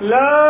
لا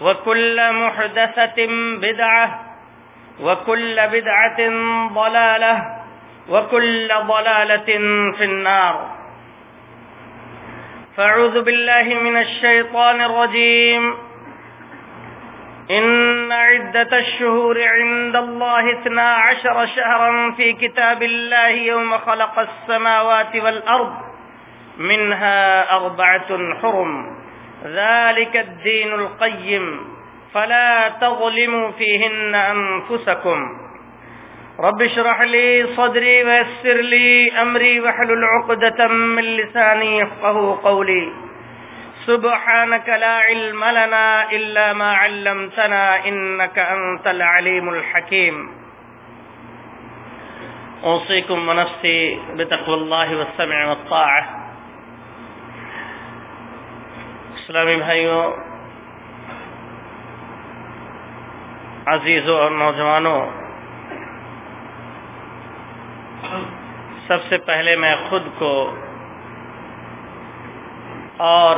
وكل محدثة بدعة، وكل بدعة ضلالة، وكل ضلالة في النار. فاعوذ بالله من الشيطان الرجيم. إن عدة الشهور عند الله اثنا عشر شهرا في كتاب الله يوم خلق السماوات والأرض، منها أربعة حرم. ذلك الدين القيم. فلا تظلموا فيهن أنفسكم. رب اشرح لي صدري ويسر لي أمري وحلل عقدة من لساني يفقه قولي. سبحانك لا علم لنا إلا ما علمتنا إنك أنت العليم الحكيم. أوصيكم ونفسي بتقوى الله والسمع والطاعة. اسلامی بھائیوں، عزیزوں اور نوجوانوں، سب سے پہلے میں خود کو اور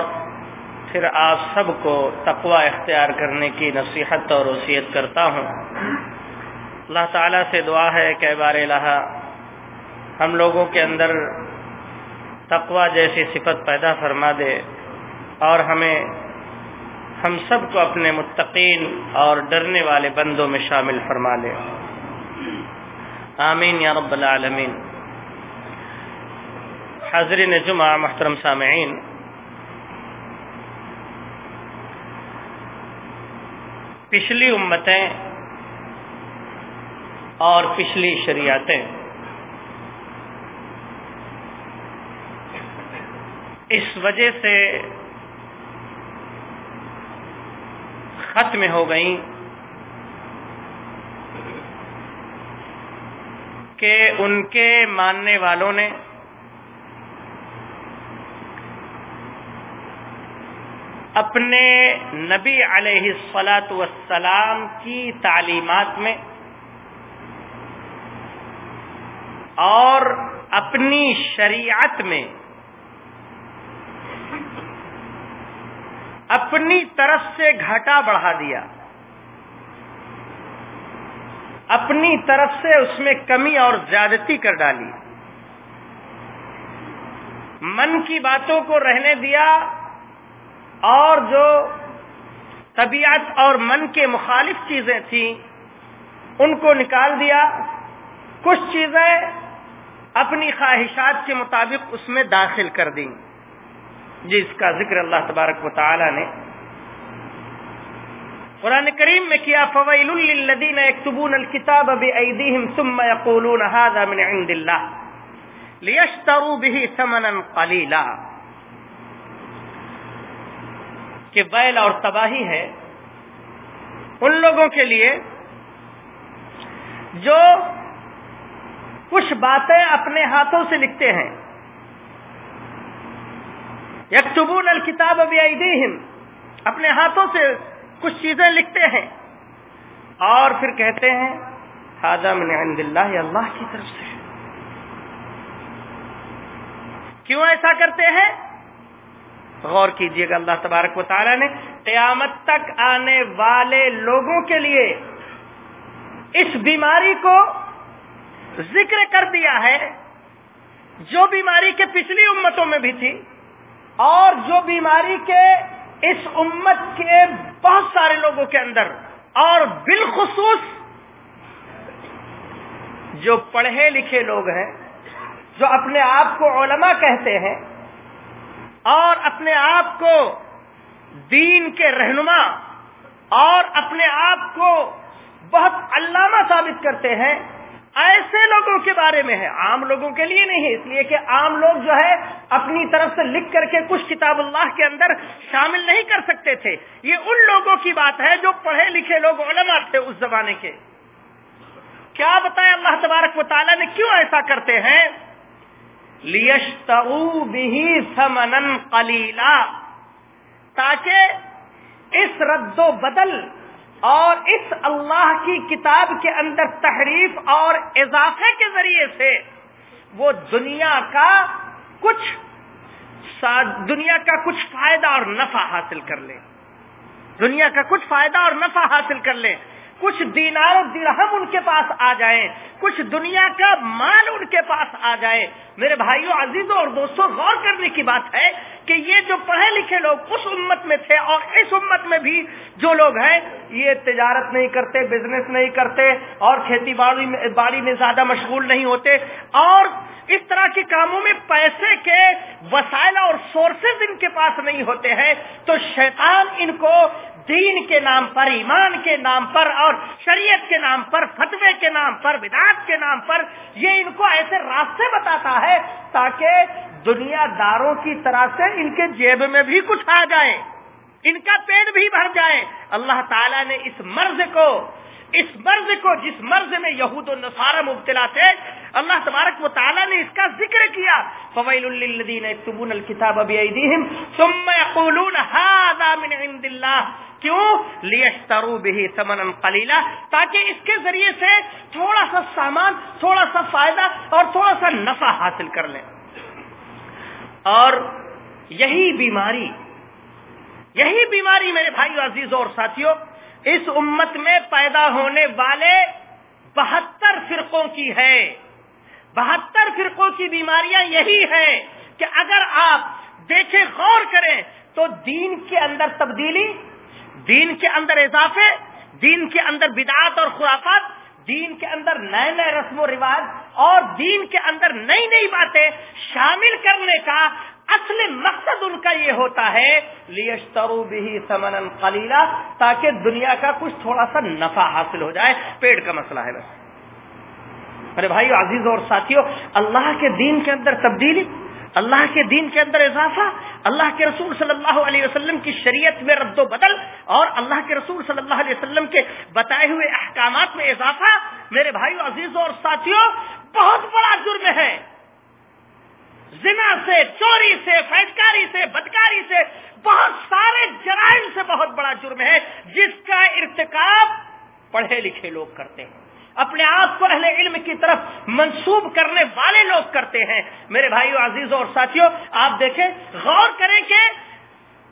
پھر آپ سب کو تقوی اختیار کرنے کی نصیحت اور وصیت کرتا ہوں۔ اللہ تعالیٰ سے دعا ہے کہ بار الہ ہم لوگوں کے اندر تقوی جیسی صفت پیدا فرما دے۔ اور ہمیں ہم سب کو اپنے متقین اور ڈرنے والے بندوں میں شامل فرما لے۔ آمین یا رب العالمین۔ حاضرین جمعہ، محترم سامعین، پچھلی امتیں اور پچھلی شریعتیں۔ اس وجہ سے ختم ہو گئیں کہ ان کے ماننے والوں نے اپنے نبی علیہ السلاۃ والسلام کی تعلیمات میں اور اپنی شریعت میں اپنی طرف سے گھاٹا بڑھا دیا۔ اپنی طرف سے اس میں کمی اور زیادتی کر ڈالی۔ من کی باتوں کو رہنے دیا اور جو طبیعت اور من کے مخالف چیزیں تھیں، ان کو نکال دیا۔ کچھ چیزیں اپنی خواہشات کے مطابق اس میں داخل کر دیں۔ جس کا ذکر اللہ تبارک و تعالی نے قرآن کریم میں کیا فویل للذین یکتبون الكتاب بأیدیہم ثم یقولون هذا من عند اللہ لیشتروا به ثمنا قلیلا کہ ویل اور تباہی ہے ان لوگوں کے لیے جو کچھ باتیں اپنے ہاتھوں سے لکھتے ہیں۔ یکتبون الکتاب بیدیہم اپنے ہاتھوں سے کچھ چیزیں لکھتے ہیں۔ اور پھر کہتے ہیں من عند اللہ اللہ کی طرف سے۔ کیوں ایسا کرتے ہیں؟ غور کیجیے گا اللہ تبارک و تعالی نے، قیامت تک آنے والے لوگوں کے لیے اس بیماری کو ذکر کر دیا ہے، جو بیماری کے پچھلی امتوں میں بھی تھی۔ اور جو بیماری کے اس امت کے بہت سارے لوگوں کے اندر اور بالخصوص جو پڑھے لکھے لوگ ہیں، جو اپنے آپ کو علماء کہتے ہیں اور اپنے آپ کو دین کے رہنما اور اپنے آپ کو بہت علامہ ثابت کرتے ہیں ایسے لوگوں کے بارے میں ہے، عام لوگوں کے لیے نہیں، اس لیے کہ عام لوگ جو ہے اپنی طرف سے لکھ کر کے کچھ کتاب اللہ کے اندر شامل نہیں کر سکتے تھے۔ یہ ان لوگوں کی بات ہے جو پڑھے لکھے لوگ علماء تھے اس زمانے کے۔ کیا بتائیں اللہ تبارک و تعالیٰ نے کیوں ایسا کرتے ہیں؟ بھی سمن کلیلا تاکہ اس رد و بدل اور اس اللہ کی کتاب کے اندر تحریف اور اضافے کے ذریعے سے وہ دنیا کا کچھ دنیا کا کچھ فائدہ اور نفع حاصل کر لیں دنیا کا کچھ فائدہ اور نفع حاصل کر لیں کچھ دینار و درہم ان کے پاس آ جائیں، کچھ دنیا کا مال ان کے پاس آ جائے۔ میرے بھائیوں عزیزوں اور دوستوں، غور کرنے کی بات ہے کہ یہ جو پڑھے لکھے لوگ اس امت میں تھے اور اس امت میں بھی جو لوگ ہیں، یہ تجارت نہیں کرتے بزنس نہیں کرتے اور کھیتی باڑی باڑی میں زیادہ مشغول نہیں ہوتے۔ اور اس طرح کے کاموں میں پیسے کے وسائل اور سورسز ان کے پاس نہیں ہوتے ہیں۔ تو شیطان ان کو دین کے نام پر، ایمان کے نام پر اور شریعت کے نام پر، فتوے کے نام پر بدعت کے نام پر، یہ ان کو ایسے راستے بتاتا ہے تاکہ دنیا داروں کی طرح سے ان کے جیب میں بھی کچھ آ جائے، ان کا پیٹ بھی بھر جائے۔ اللہ تعالیٰ نے اس مرض کو، اس مرض کو جس مرض میں یہود و نصارہ مبتلا تھے، اللہ تبارک و تعالیٰ نے اس کا ذکر کیا۔ فویل للذین یکتبون الکتاب بیئیدیہم ثم یقولون هذا من عند اللہ کیوں لیشترو به ثمنا قلیلا، تاکہ اس کے ذریعے سے تھوڑا سا سامان، تھوڑا سا فائدہ اور تھوڑا سا نفع حاصل کر لیں۔ اور یہی بیماری یہی بیماری میرے بھائیو، عزیزوں اور ساتھیوں، اس امت میں پیدا ہونے والے بہتر فرقوں کی ہے۔ بہتر فرقوں کی بیماریاں یہی ہے کہ اگر آپ دیکھیں، غور کریں، تو دین کے اندر تبدیلی دین کے اندر اضافے، دین کے اندر بدعات اور خرافات، دین کے اندر نئے نئے رسم و رواج اور دین کے اندر نئی نئی باتیں شامل کرنے کا اصل مقصد ان کا یہ ہوتا ہے لیشترو بھی سمن خلیلا تاکہ دنیا کا کچھ تھوڑا سا نفع حاصل ہو جائے۔ پیڑ کا مسئلہ ہے بس۔ ارے بھائی عزیز اور ساتھیوں، اللہ کے دین کے اندر تبدیلی، اللہ کے دین کے اندر اضافہ اللہ کے رسول صلی اللہ علیہ وسلم کی شریعت میں رد و بدل اور اللہ کے رسول صلی اللہ علیہ وسلم کے بتائے ہوئے احکامات میں اضافہ میرے بھائی عزیزوں اور ساتھیوں، بہت بڑا جرم ہے۔ زنا سے، چوری سے فیٹکاری سے، بدکاری سے، بہت سارے جرائم سے بہت بڑا جرم ہے، جس کا ارتکاب پڑھے لکھے لوگ کرتے ہیں۔ اپنے آپ کو اہل علم کی طرف منسوب کرنے والے لوگ کرتے ہیں۔ میرے بھائیو، عزیزوں اور ساتھیوں، آپ دیکھیں، غور کریں کہ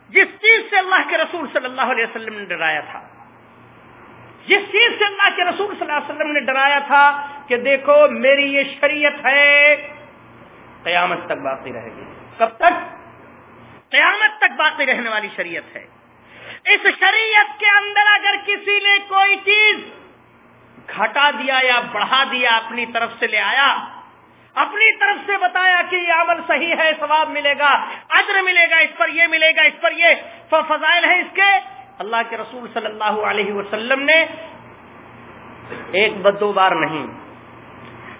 جس چیز سے اللہ کے رسول صلی اللہ علیہ وسلم نے ڈرایا تھا، جس چیز سے اللہ کے رسول صلی اللہ علیہ وسلم نے ڈرایا تھا کہ دیکھو، میری یہ شریعت ہے، قیامت تک باقی رہے گی۔ کب تک؟ قیامت تک باقی رہنے والی شریعت ہے۔ اس شریعت کے اندر اگر کسی نے کوئی چیز گھٹا دیا یا بڑھا دیا اپنی طرف سے لے آیا، اپنی طرف سے بتایا کہ یہ عمل صحیح ہے، ثواب ملے گا، اجر ملے گا، اس پر یہ ملے گا، اس پر یہ فضائل ہے اس کے۔ اللہ کے رسول صلی اللہ علیہ وسلم نے ایک بدو بار نہیں،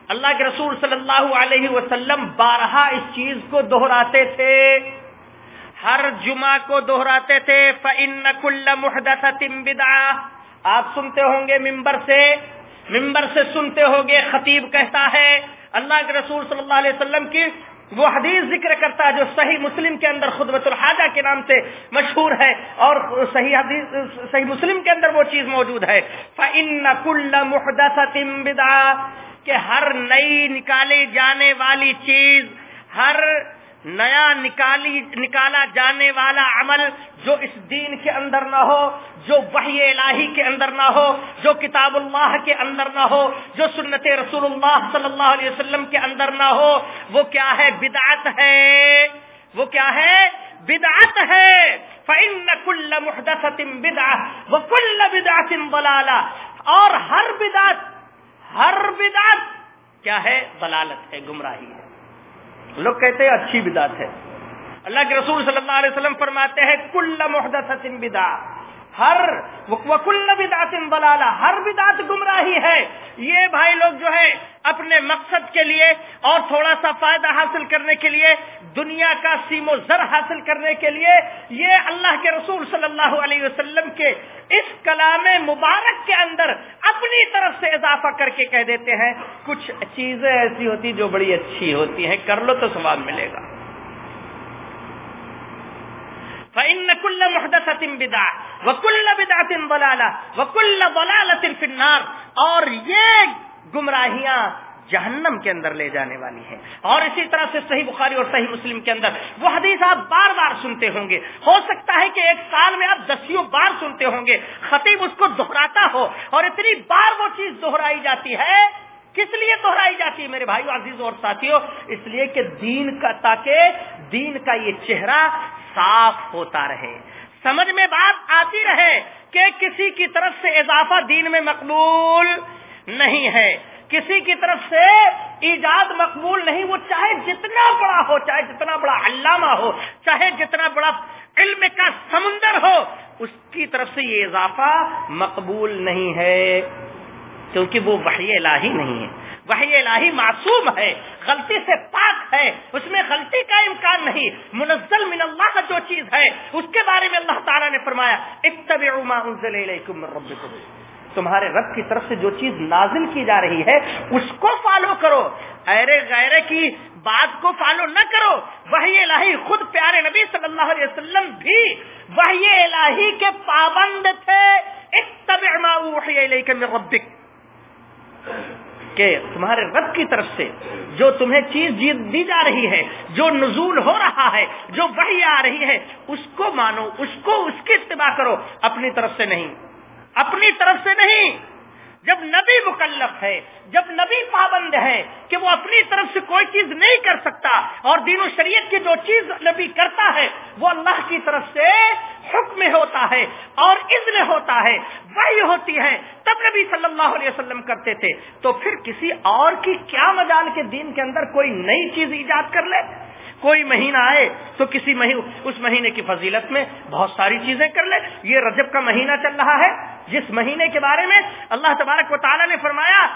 اللہ کے رسول صلی اللہ علیہ وسلم بارہا اس چیز کو دوہراتے تھے۔ ہر جمعہ کو دوہراتے تھے آپ سنتے ہوں گے ممبر سے ممبر سے سنتے ہوں گے خطیب کہتا ہے، اللہ کے رسول صلی اللہ علیہ وسلم کی وہ حدیث ذکر کرتا ہے جو صحیح مسلم کے اندر خدبت الحاجہ کے نام سے مشہور ہے اور صحیح حدیث، صحیح مسلم کے اندر وہ چیز موجود ہے۔ فَإِنَّ كُلَّ مُحْدَثَةٍ بِدْعَةٍ کہ ہر نئی نکالی جانے والی چیز، ہر نیا نکالی نکالا جانے والا عمل جو اس دین کے اندر نہ ہو، جو وحی الہی کے اندر نہ ہو، جو کتاب اللہ کے اندر نہ ہو، جو سنت رسول اللہ صلی اللہ علیہ وسلم کے اندر نہ ہو، وہ کیا ہے؟ بدعت ہے۔ وہ کیا ہے؟ بدعت ہے۔ فَإِنَّ كُلَّ مُحْدَثَةٍ بِدْعَةٍ وَكُلَّ بِدْعَةٍ ضَلَالَةٍ۔ اور ہر بدعت ہر بدعت کیا ہے؟ ضلالت ہے، گمراہی ہے۔ لوگ کہتے ہیں اچھی بدعت ہے۔ اللہ کے رسول صلی اللہ علیہ وسلم فرماتے ہیں، کل محدث بدا ہر وکل بدعت بلالا ہر بدعت گمراہی ہے۔ یہ بھائی لوگ جو ہے، اپنے مقصد کے لیے اور تھوڑا سا فائدہ حاصل کرنے کے لیے، دنیا کا سیم و زر حاصل کرنے کے لیے، یہ اللہ کے رسول صلی اللہ علیہ وسلم کے اس کلام مبارک کے اندر اپنی طرف سے اضافہ کر کے کہہ دیتے ہیں، کچھ چیزیں ایسی ہوتی جو بڑی اچھی ہوتی ہیں، کر لو تو ثواب ملے گا۔ فإن كل محدثة بدعة وكل بدعة ضلالة وكل ضلالة في النار. اور یہ گمراہیاں جہنم کے اندر لے جانے والی ہیں. اور اسی طرح سے صحیح بخاری اور صحیح مسلم کے اندر وہ حدیث آپ بار بار سنتے ہوں گے. ہو سکتا ہے کہ ایک سال میں آپ دسیوں بار سنتے ہوں گے. خطیب اس کو دہراتا ہو اور اتنی بار وہ چیز دہرائی جاتی ہے. کس لیے دہرائی جاتی ہے میرے بھائیو عزیز اور ساتھیوں اس لیے کہ دین کا تاکہ دین کا یہ چہرہ صاف ہوتا رہے۔ سمجھ میں بات آتی رہے کہ کسی کی طرف سے اضافہ دین میں مقبول نہیں ہے۔ کسی کی طرف سے ایجاد مقبول نہیں، وہ چاہے جتنا بڑا ہو، چاہے جتنا بڑا علامہ ہو، چاہے جتنا بڑا علم کا سمندر ہو، اس کی طرف سے یہ اضافہ مقبول نہیں ہے۔ کیونکہ وہ وحی الہی نہیں ہے۔ وحی الہی معصوم ہے۔ غلطی سے پاک ہے، اس میں غلطی کا امکان نہیں۔ منزل من اللہ کا جو چیز ہے، اس کے بارے میں اللہ تعالیٰ نے فرمایا، اتبعوا ما انزل الیکم من ربکم۔ تمہارے رب کی طرف سے جو چیز نازل کی جا رہی ہے، اس کو فالو کرو۔ ایرے غیرے کی بات کو فالو نہ کرو۔ وحی الہی خود پیارے نبی صلی اللہ علیہ وسلم بھی وحی الہی کے پابند تھے۔ اتبع ما اوحی الیک من ربک۔ کہ تمہارے رب کی طرف سے، جو تمہیں چیز جی- دی جا رہی ہے، جو نزول ہو رہا ہے، جو وحی آ رہی ہے، اس کو مانو، اس کو اس کی اتباع کرو۔ اپنی طرف سے نہیں۔ اپنی طرف سے نہیں۔ جب نبی مکلف ہے، جب نبی پابند ہے کہ وہ اپنی طرف سے کوئی چیز نہیں کر سکتا اور دین و شریعت کی جو چیز نبی کرتا ہے، وہ اللہ کی طرف سے حکم ہوتا ہے اور اذن ہوتا ہے وہی ہوتی ہے۔ تب نبی صلی اللہ علیہ وسلم کرتے تھے۔ تو پھر کسی اور کی کیا مجال کے دین کے اندر کوئی نئی چیز ایجاد کر لے؟ کوئی مہینہ آئے تو کسی اس مہینے کی فضیلت میں بہت ساری چیزیں کر لے۔ یہ رجب کا مہینہ چل رہا ہے۔ جس مہینے کے بارے میں اللہ تبارک و تعالیٰ نے فرمایا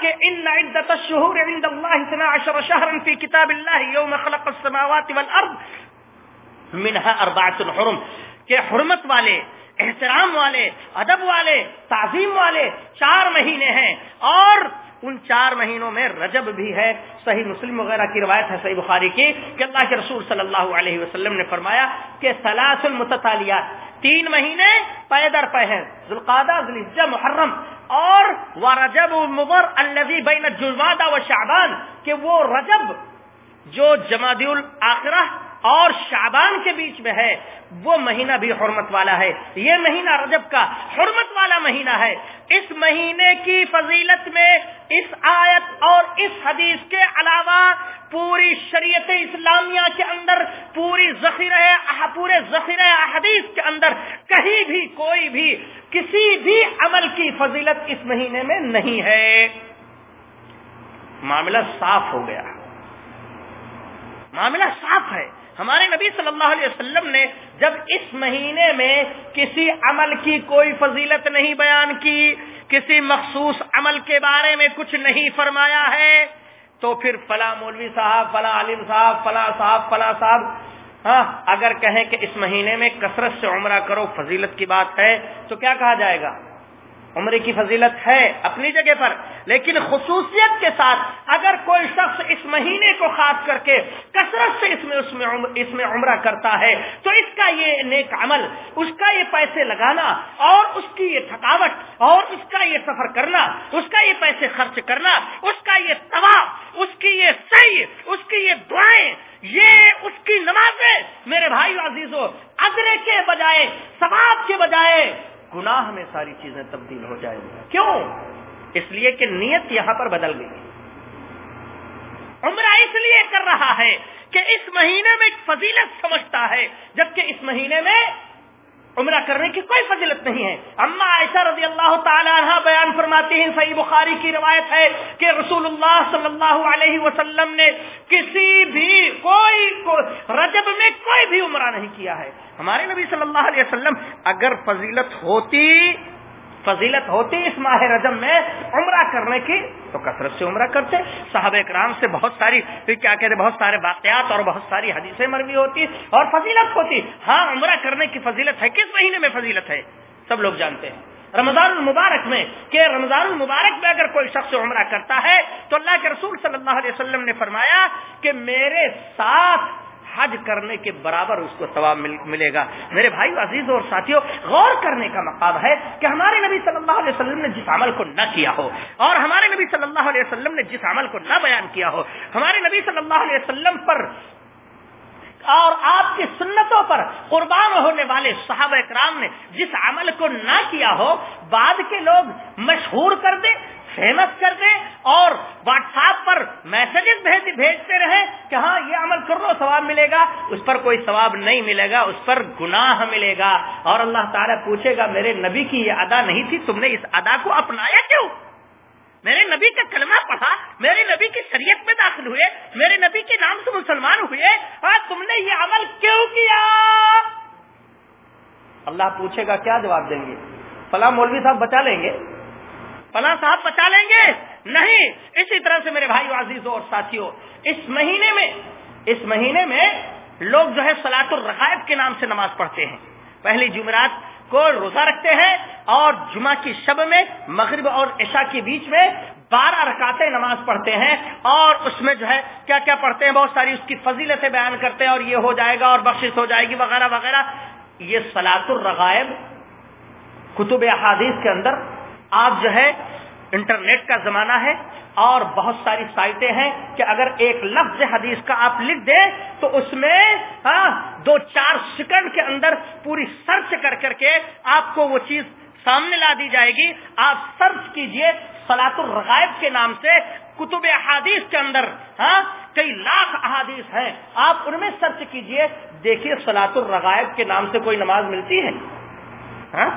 کہ ان عدت الشهور عند الله 12 شهرا في كتاب الله يوم خلق السماوات والارض منها اربعه حرم کہ حرمت والے، احترام والے، ادب والے، تعظیم والے چار مہینے ہیں اور ان چار مہینوں میں رجب بھی ہے۔ صحیح مسلم وغیرہ کی روایت ہے، صحیح بخاری کی، کہ اللہ کے رسول صلی اللہ علیہ وسلم نے فرمایا کہ سلاس المتتالیات، تین مہینے پے در پہ ہیں ذوالقادہ ذوالحجہ، محرم اور وہ رجب المبر الذي بین الجمادہ و شعبان، کہ وہ رجب جو جمادی الآخرہ اور شعبان کے بیچ میں ہے، وہ مہینہ بھی حرمت والا ہے۔ یہ مہینہ رجب کا حرمت والا مہینہ ہے۔ اس مہینے کی فضیلت میں اس آیت اور اس حدیث کے علاوہ پوری شریعت اسلامیہ کے اندر، پوری ذخیرہ پورے ذخیرہ حدیث کے اندر کہیں بھی کوئی بھی، کسی بھی عمل کی فضیلت اس مہینے میں نہیں ہے۔ معاملہ صاف ہو گیا۔ معاملہ صاف ہے۔ ہمارے نبی صلی اللہ علیہ وسلم نے جب اس مہینے میں کسی عمل کی کوئی فضیلت نہیں بیان کی، کسی مخصوص عمل کے بارے میں کچھ نہیں فرمایا ہے، تو پھر فلاں مولوی صاحب، فلاں عالم صاحب، فلاں صاحب فلاں صاحب ہاں اگر کہیں کہ اس مہینے میں کثرت سے عمرہ کرو، فضیلت کی بات ہے، تو کیا کہا جائے گا؟ عمرے کی فضیلت ہے اپنی جگہ پر، لیکن خصوصیت کے ساتھ اگر کوئی شخص اس مہینے کو خاص کر کے کثرت سے اس میں اس میں اس میں عمرہ کرتا ہے، تو اس کا یہ نیک عمل، اس کا یہ پیسے لگانا اور اس کی یہ تھکاوٹ اور اس کا یہ سفر کرنا، اس کا یہ پیسے خرچ کرنا، اس کا یہ طواف، اس کی یہ صحیح اس کی یہ دعائیں، یہ اس کی نمازیں میرے بھائی عزیزو، ادرے کے بجائے، ثواب کے بجائے گناہ میں ساری چیزیں تبدیل ہو جائیں گی۔ کیوں؟ اس لیے کہ نیت یہاں پر بدل گئی۔ عمرہ اس لیے کر رہا ہے کہ اس مہینے میں فضیلت سمجھتا ہے، جبکہ اس مہینے میں عمرہ کرنے کی کوئی فضیلت نہیں ہے۔ اما عائشہ رضی اللہ تعالی عنہ بیان فرماتی ہیں، صحیح بخاری کی روایت ہے کہ رسول اللہ صلی اللہ علیہ وسلم نے کسی بھی کوئی رجب میں کوئی بھی عمرہ نہیں کیا ہے۔ ہمارے نبی صلی اللہ علیہ وسلم اگر فضیلت ہوتی فضیلت ہوتی اس ماہ رجب میں عمرہ کرنے کی، تو کثرت سے عمرہ کرتے۔ صاحب اکرام سے بہت ساری کیا کہتے بہت سارے واقعات اور بہت ساری حدیثیں مروی ہوتی اور فضیلت ہوتی۔ ہاں عمرہ کرنے کی فضیلت ہے، کس مہینے میں فضیلت ہے؟ سب لوگ جانتے ہیں۔ رمضان المبارک میں، کہ رمضان المبارک میں اگر کوئی شخص عمرہ کرتا ہے، تو اللہ کے رسول صلی اللہ علیہ وسلم نے فرمایا کہ میرے ساتھ حج کرنے کے برابر اس کو ثواب ملے گا۔ میرے بھائی عزیز اور ساتھیوں، غور کرنے کا مقام ہے کہ ہمارے نبی صلی اللہ علیہ وسلم نے جس عمل کو نہ کیا ہو، اور ہمارے نبی صلی اللہ علیہ وسلم نے جس عمل کو نہ بیان کیا ہو، ہمارے نبی صلی اللہ علیہ وسلم پر اور آپ کی سنتوں پر قربان ہونے والے صحابہ اکرام نے جس عمل کو نہ کیا ہو، بعد کے لوگ مشہور کر دیں فیمس کر دیں اور واٹس ایپ پر میسجز بھیجتے رہے کہ ہاں یہ عمل کر لو، ثواب ملے گا۔ اس پر کوئی ثواب نہیں ملے گا، اس پر گناہ ملے گا۔ اور اللہ تعالیٰ پوچھے گا، میرے نبی کی یہ ادا نہیں تھی؟ تم نے اس ادا کو اپنایا کیوں؟ میرے نبی کا کلمہ پڑھا، میرے نبی کی شریعت میں داخل ہوئے، میرے نبی کے نام سے مسلمان ہوئے۔ اور تم نے یہ عمل کیوں کیا؟ اللہ پوچھے گا، کیا جواب دیں گے؟ فلاں مولوی صاحب بچا لیں گے؟ فلاں صاحب بچا لیں گے؟ نہیں. اسی طرح سے میرے بھائی عزیزوں اور ساتھیوں اس مہینے میں، اس مہینے میں لوگ جو ہے سلاط الرقائب کے نام سے نماز پڑھتے ہیں۔ پہلی جمعرات کو روزہ رکھتے ہیں اور جمعہ کی شب میں، مغرب اور عشاء کے بیچ میں بارہ رکاتے نماز پڑھتے ہیں اور اس میں جو ہے کیا کیا پڑھتے ہیں؟ بہت ساری اس کی فضیلتیں بیان کرتے ہیں اور یہ ہو جائے گا اور بخشش ہو جائے گی وغیرہ وغیرہ۔ یہ سلاط الرغائب کتب احادیث کے اندر آپ جو ہے انٹرنیٹ کا زمانہ ہے اور بہت ساری سائٹیں ہیں کہ اگر ایک لفظ حدیث کا آپ لکھ دیں تو اس میں ہاں، دو چار سیکنڈ کے اندر پوری سرچ کر کر کے آپ کو وہ چیز سامنے لا دی جائے گی۔ آپ سرچ کیجیے سلاط الرغائب کے نام سے کتب احادیث کے اندر ہاں کئی لاکھ احادیث ہیں۔ آپ ان میں سرچ کیجیے۔ دیکھیے سلاط الرغائب کے نام سے کوئی نماز ملتی ہے ہاں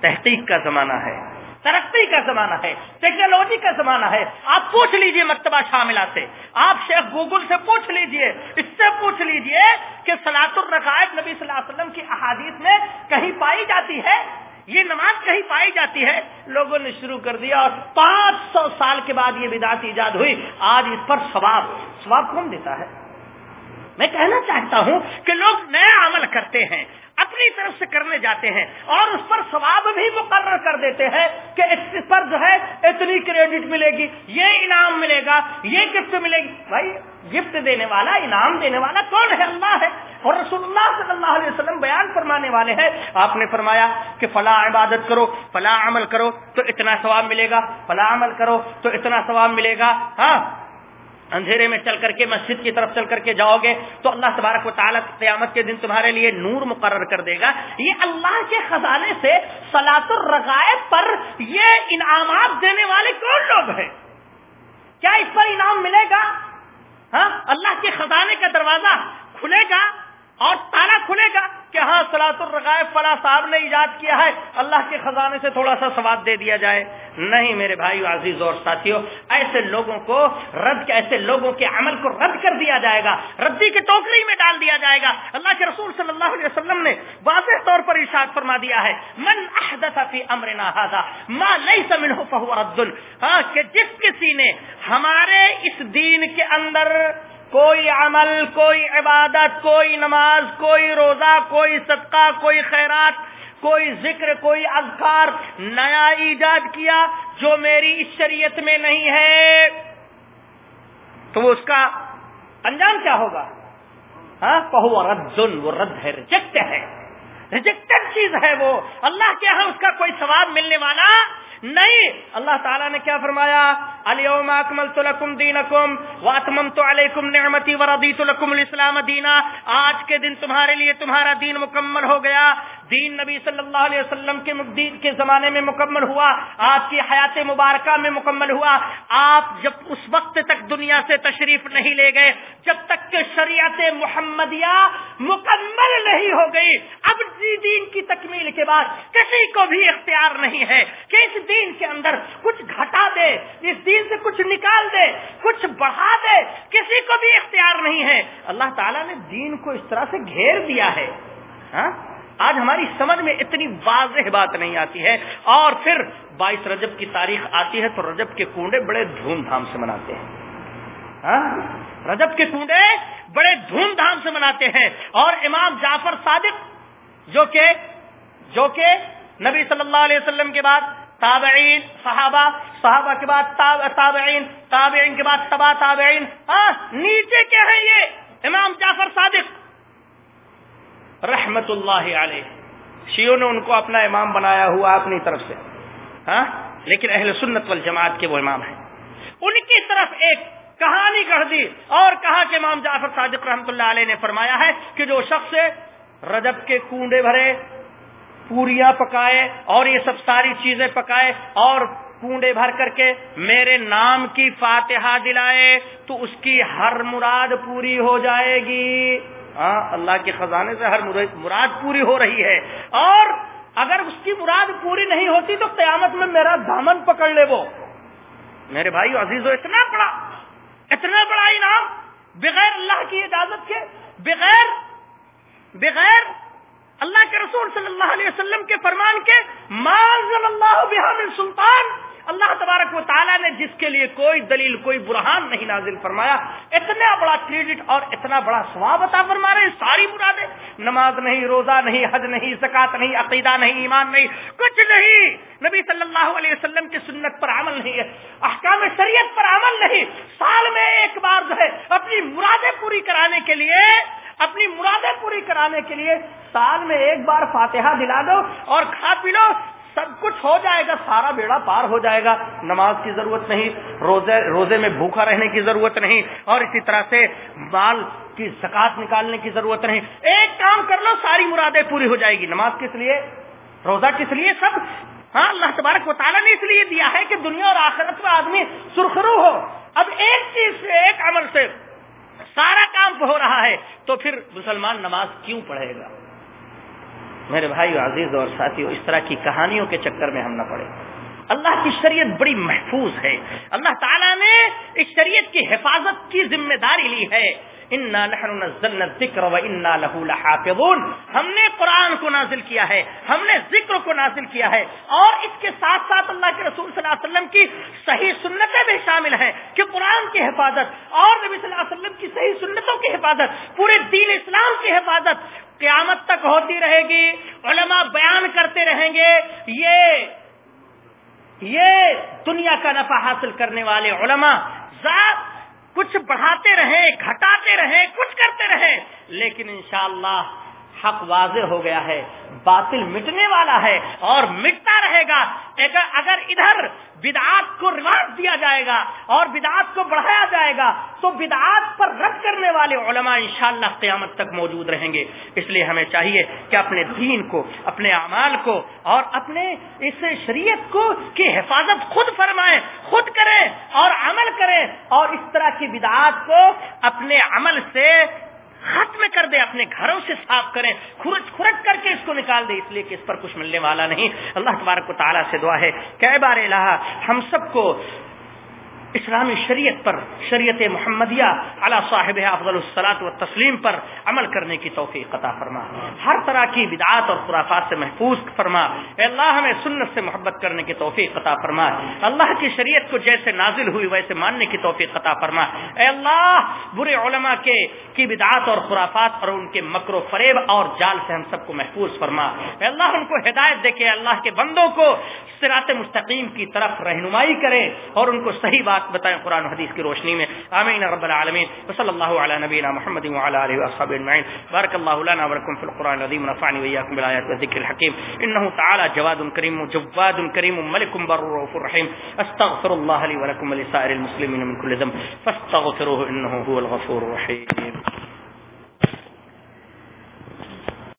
تحقیق کا زمانہ ہے۔ ترقی کا زمانہ ہے، ٹیکنالوجی کا زمانہ ہے۔ آپ پوچھ لیجیے مکتبہ شاملہ سے۔ آپ شیخ گوگل سے پوچھ لیجیے۔ اس سے پوچھ لیجیے کہ سلاط الرقائب نبی صلی اللہ علیہ وسلم کی احادیث میں کہیں پائی جاتی ہے؟ یہ نماز کہیں پائی جاتی ہے؟ لوگوں نے شروع کر دیا اور پانچ سو سال کے بعد یہ بدعت ایجاد ہوئی۔ آج اس پر ثواب ثواب کون دیتا ہے؟ میں کہنا چاہتا ہوں کہ لوگ نیا عمل کرتے ہیں، اپنی طرف سے کرنے جاتے ہیں اور اس پر ثواب بھی مقرر کر دیتے ہیں کہ اس پر جو ہے اتنی کریڈٹ ملے گی، یہ انعام ملے گا، یہ گفٹ ملے گی۔ بھائی، گفٹ دینے والا، انعام دینے والا کون ہے؟ اللہ ہے۔ اور رسول اللہ صلی اللہ علیہ وسلم بیان فرمانے والے ہیں۔ آپ نے فرمایا کہ فلاں عبادت کرو، فلاں عمل کرو تو اتنا ثواب ملے گا، فلاں عمل کرو تو اتنا ثواب ملے گا۔ ہاں اندھیرے میں چل کر کے مسجد کی طرف چل کر کے جاؤ گے تو اللہ تبارک و تعالیٰ قیامت کے دن تمہارے لیے نور مقرر کر دے گا۔ یہ اللہ کے خزانے سے سلاط الرغائب پر یہ انعامات دینے والے کون لوگ ہیں؟ کیا اس پر انعام ملے گا؟ ہاں؟ اللہ کے خزانے کا دروازہ کھلے گا؟ اور تالا کھلے گا کہ ہاں سلاط الرغائب فلاں صاحب نے ایجاد کیا ہے، اللہ کے خزانے سے تھوڑا سا سواد دے دیا جائے۔ نہیں میرے بھائی، عزیز اور ساتھیوں ایسے لوگوں کو رد ایسے لوگوں کے عمل کو رد کر دیا جائے گا۔ ردی کے ٹوکری میں ڈال دیا جائے گا۔ اللہ کے رسول صلی اللہ علیہ وسلم نے واضح طور پر ارشاد فرما دیا ہے، من احدث فی امرنا هذا ما ليس منه فهو رد. ہاں کہ جس کسی نے ہمارے اس دین کے اندر کوئی عمل، کوئی عبادت، کوئی نماز، کوئی روزہ، کوئی صدقہ، کوئی خیرات، کوئی ذکر، کوئی اذکار، نیا ایجاد کیا جو میری اس شریعت میں نہیں ہے۔ تو اس کا انجام کیا ہوگا؟ ہاں؟ رد وہ رد ہے ریجیکٹ ہے۔ ریجیکٹڈ چیز ہے وہ۔ اللہ کے ہاں اس کا کوئی ثواب ملنے والا نہیں۔ اللہ تعالیٰ نے کیا فرمایا؟ الیوم اکملت لکم دینکم واتممت علیکم نعمتی ورضیت لکم الاسلام دینا۔ آج کے دن تمہارے لیے تمہارا دین مکمل ہو گیا۔ دین نبی صلی اللہ علیہ وسلم کے دین کے زمانے میں مکمل ہوا۔ آپ کی حیات مبارکہ میں مکمل ہوا۔ آپ جب اس وقت تک دنیا سے تشریف نہیں لے گئے، جب تک کہ شریعت محمدیہ مکمل نہیں ہو گئی، اب جی دین کی تکمیل کے بعد کسی کو بھی اختیار نہیں ہے۔ کہ اس دین کے اندر کچھ گھٹا دے، اس دین سے کچھ نکال دے، کچھ بڑھا دے، کسی کو بھی اختیار نہیں ہے۔ اللہ تعالیٰ نے دین کو اس طرح سے گھیر دیا ہے۔ ہاں؟ آج ہماری سمجھ میں اتنی واضح بات نہیں آتی ہے۔ اور پھر بائیس رجب کی تاریخ آتی ہے تو رجب کے کنڈے بڑے دھوم دھام سے مناتے ہیں۔ ہاں؟ رجب کے کنڈے بڑے دھوم دھام سے مناتے ہیں۔ اور امام جعفر صادق جو کہ جو کہ نبی صلی اللہ علیہ وسلم کے بعد تابعین، صحابہ صحابہ کے بعد تابعین تابعین کے بعد تبا تابعین۔ ہاں نیچے کیا ہے یہ امام جعفر صادق۔ رحمت اللہ علیہ۔ شیو نے ان کو اپنا امام بنایا ہوا اپنی طرف سے۔ ہاں لیکن اہل سنت والجماعت کے وہ امام ہیں۔ ان کی طرف ایک کہانی کر دی اور کہا کہ امام جعفر صادق رحمت اللہ علیہ نے فرمایا ہے کہ جو شخص رجب کے کنڈے بھرے پوریاں پکائے اور یہ سب ساری چیزیں پکائے اور کنڈے بھر کر کے میرے نام کی فاتحہ دلائے تو اس کی ہر مراد پوری ہو جائے گی۔ ہاں اللہ کے خزانے سے ہر مراد پوری ہو رہی ہے۔ اور اگر اس کی مراد پوری نہیں ہوتی تو قیامت میں میرا دامن پکڑ لے وہ۔ میرے بھائی عزیز اتنا بڑا اتنا بڑا انعام بغیر اللہ کی اجازت کے، بغیر بغیر کے رسول صلی اللہ علیہ وسلم کے فرمان کے ماض اللہ بحام سلطان، اللہ تبارک و تعالیٰ نے جس کے لیے کوئی دلیل، کوئی برہان نہیں نازل فرمایا، اتنا بڑا کریڈٹ اور اتنا بڑا سواب عطا فرما رہے ساری مرادیں، نماز نہیں، روزہ نہیں، حج نہیں زکات نہیں، عقیدہ نہیں، ایمان نہیں، کچھ نہیں۔ نبی صلی اللہ علیہ وسلم کی سنت پر عمل نہیں ہے، احکام شریعت پر عمل نہیں۔ سال میں ایک بار جو ہے، اپنی مرادیں پوری کرانے کے لیے اپنی مرادیں پوری کرانے کے لیے سال میں ایک بار فاتحہ دلا دو اور کھا پی لو، سب کچھ ہو جائے گا، سارا بیڑا پار ہو جائے گا۔ نماز کی ضرورت نہیں، روزے روزے میں بھوکا رہنے کی ضرورت نہیں اور اسی طرح سے مال کی زکات نکالنے کی ضرورت نہیں۔ ایک کام کر لو، ساری مرادیں پوری ہو جائے گی۔ نماز کس لیے؟ روزہ کس لیے سب؟ ہاں اللہ تبارک و تعالیٰ نے اس لیے دیا ہے کہ دنیا اور آخرت میں آدمی سرخرو ہو۔ اب ایک چیز سے، ایک عمل سے سارا کام ہو رہا ہے، تو پھر مسلمان نماز کیوں پڑھے گا؟ میرے بھائی عزیز اور ساتھیوں اس طرح کی کہانیوں کے چکر میں ہم نہ پڑے۔ اللہ کی شریعت بڑی محفوظ ہے۔ اللہ تعالیٰ نے اس شریعت کی حفاظت کی ذمہ داری لی ہے۔ انا نحن نزلنا الذکر و انا له لحافظون۔ ہم نے قرآن کو نازل کیا ہے، ہم نے ذکر کو نازل کیا ہے، اور اس کے ساتھ ساتھ اللہ کے رسول صلی اللہ علیہ وسلم کی صحیح سنتیں بھی شامل ہیں کہ قرآن کی حفاظت، اور نبی صلی اللہ علیہ وسلم کی صحیح سنتوں کی حفاظت، پورے دین اسلام کی حفاظت قیامت تک ہوتی رہے گی۔ علماء بیان کرتے رہیں گے۔ یہ یہ دنیا کا نفع حاصل کرنے والے علماء ذات کچھ بڑھاتے رہے گھٹاتے رہے کچھ کرتے رہے لیکن انشاءاللہ حق واضح ہو گیا ہے، باطل مٹنے والا ہے اور مٹتا رہے گا۔ اگر ادھر بدعات کو رواج دیا جائے گا اور بدعات کو بڑھایا جائے گا، تو بدعات پر رد کرنے والے علماء انشاءاللہ قیامت تک موجود رہیں گے۔ اس لیے ہمیں چاہیے کہ اپنے دین کو، اپنے اعمال کو اور اپنے اس شریعت کو کی حفاظت خود فرمائیں، خود کریں اور عمل کریں اور اس طرح کی بدعات کو اپنے عمل سے ختم کر دے، اپنے گھروں سے صاف کریں خرچ خرچ کر کے اس کو نکال دے، اس لیے کہ اس پر کچھ ملنے والا نہیں۔ اللہ تبارک و تعالیٰ سے دعا ہے، کہ بار الہ، ہم سب کو اسلامی شریعت پر، شریعت محمدیہ علی صاحب افضل الصلاط و تسلیم پر عمل کرنے کی توفیق قطع فرما۔ ہر طرح کی بدعات اور خرافات سے محفوظ فرما۔ اے اللہ، ہمیں سنت سے محبت کرنے کی توفیق قطع فرما۔ اللہ کی شریعت کو جیسے نازل ہوئی، ویسے ماننے کی توفیق قطع فرما۔ اے اللہ، برے علماء کے، کی بدعات اور خرافات اور ان کے مکر و فریب اور جال سے ہم سب کو محفوظ فرما۔ اے اللہ ان کو ہدایت دے کے اللہ کے بندوں کو سرات مستقیم کی طرف رہنمائی کرے اور ان کو صحیح بات بات بتائیں قرآن و حدیث کی روشنی میں. آمین رب العالمین. وصلی اللہ علی نبینا محمد وعلى اله واصحابه اجمعین. بارك الله لنا ولكم في القرآن العظيم ونفعني واياكم بالآيات والذكر الحكيم انه تعالى جواد كريم جواد كريم ملك بر رؤوف رحيم استغفر الله لي ولكم ولسائر المسلمين من كل ذنب. فاستغفروه انه هو الغفور الرحيم